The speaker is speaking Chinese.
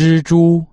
蜘蛛。